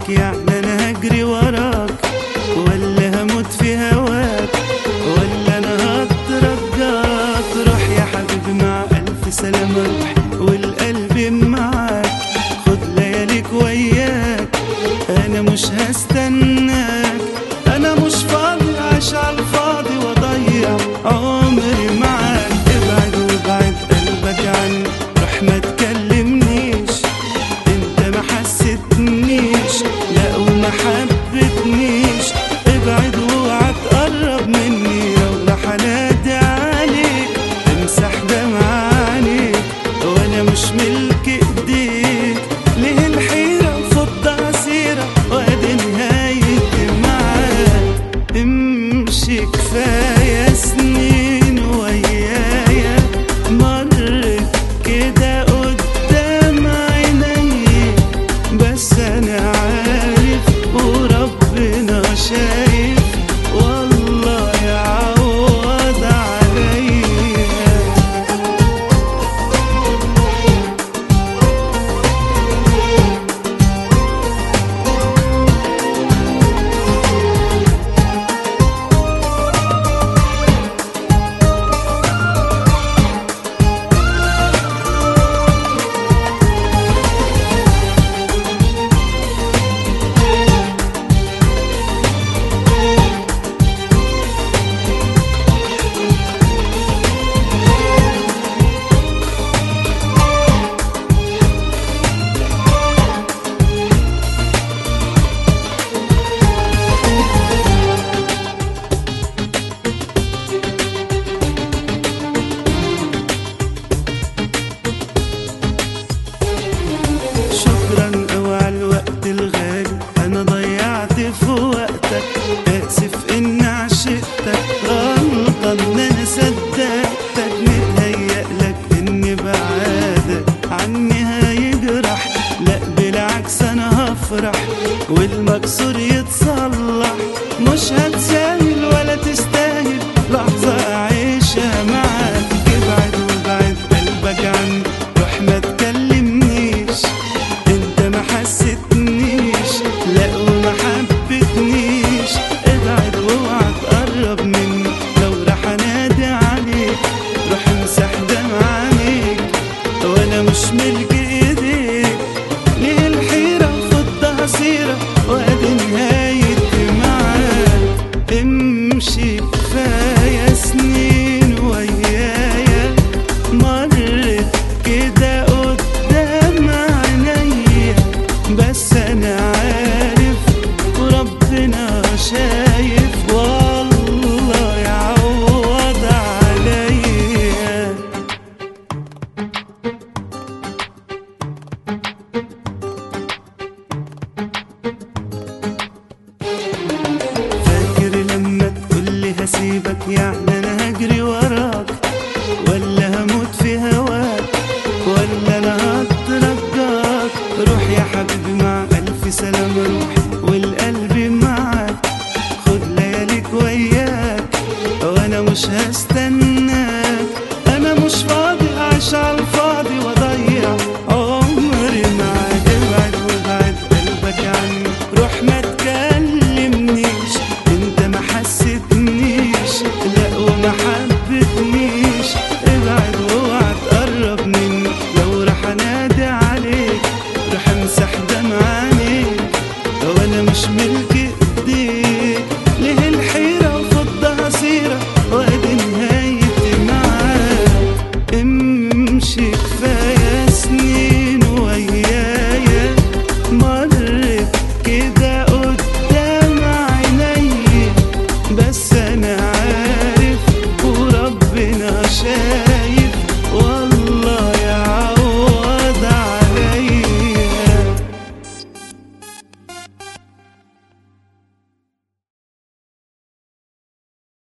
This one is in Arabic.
معاك يعني أنا هجري وراك ولا هموت في هواك ولا أنا هترجاك روح يا حبيبي مع ألف سلامة روح والقلب معاك. خد لياليك وياك أنا مش هستنى مش ملك إيديك. ليه الحيرة فضة عسيرة وادي نهاية معاك؟ امشي كفاية سنين ويايا. مرت كده قدام عيني. بس أنا عارف وربنا شايف. يفرح والمكسور يتصلح. مش هتساهل ولا تستاهل. لحظة يعني أنا هجري وراك. ولا هموت في هواك ولا أنا هترجاك روح يا حبيبي مع ألف سلام روح والقلب